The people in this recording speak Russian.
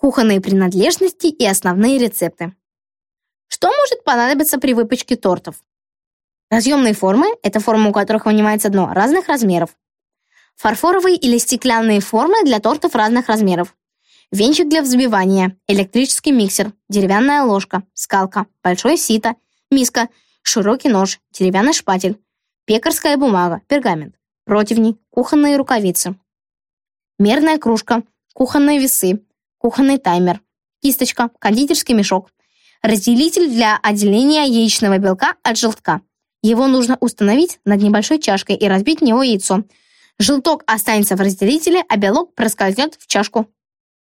кухонные принадлежности и основные рецепты. Что может понадобиться при выпечке тортов? Разъемные формы – это формы, у которых вынимается дно разных размеров. Фарфоровые или стеклянные формы для тортов разных размеров. Венчик для взбивания, электрический миксер, деревянная ложка, скалка, большое сито, миска, широкий нож, деревянный шпатель, пекарская бумага, пергамент, противни, кухонные рукавицы, мерная кружка, кухонные весы, кухонный таймер, кисточка, кондитерский мешок, разделитель для отделения яичного белка от желтка. Его нужно установить над небольшой чашкой и разбить в него яйцо. Желток останется в разделителе, а белок проскользнет в чашку.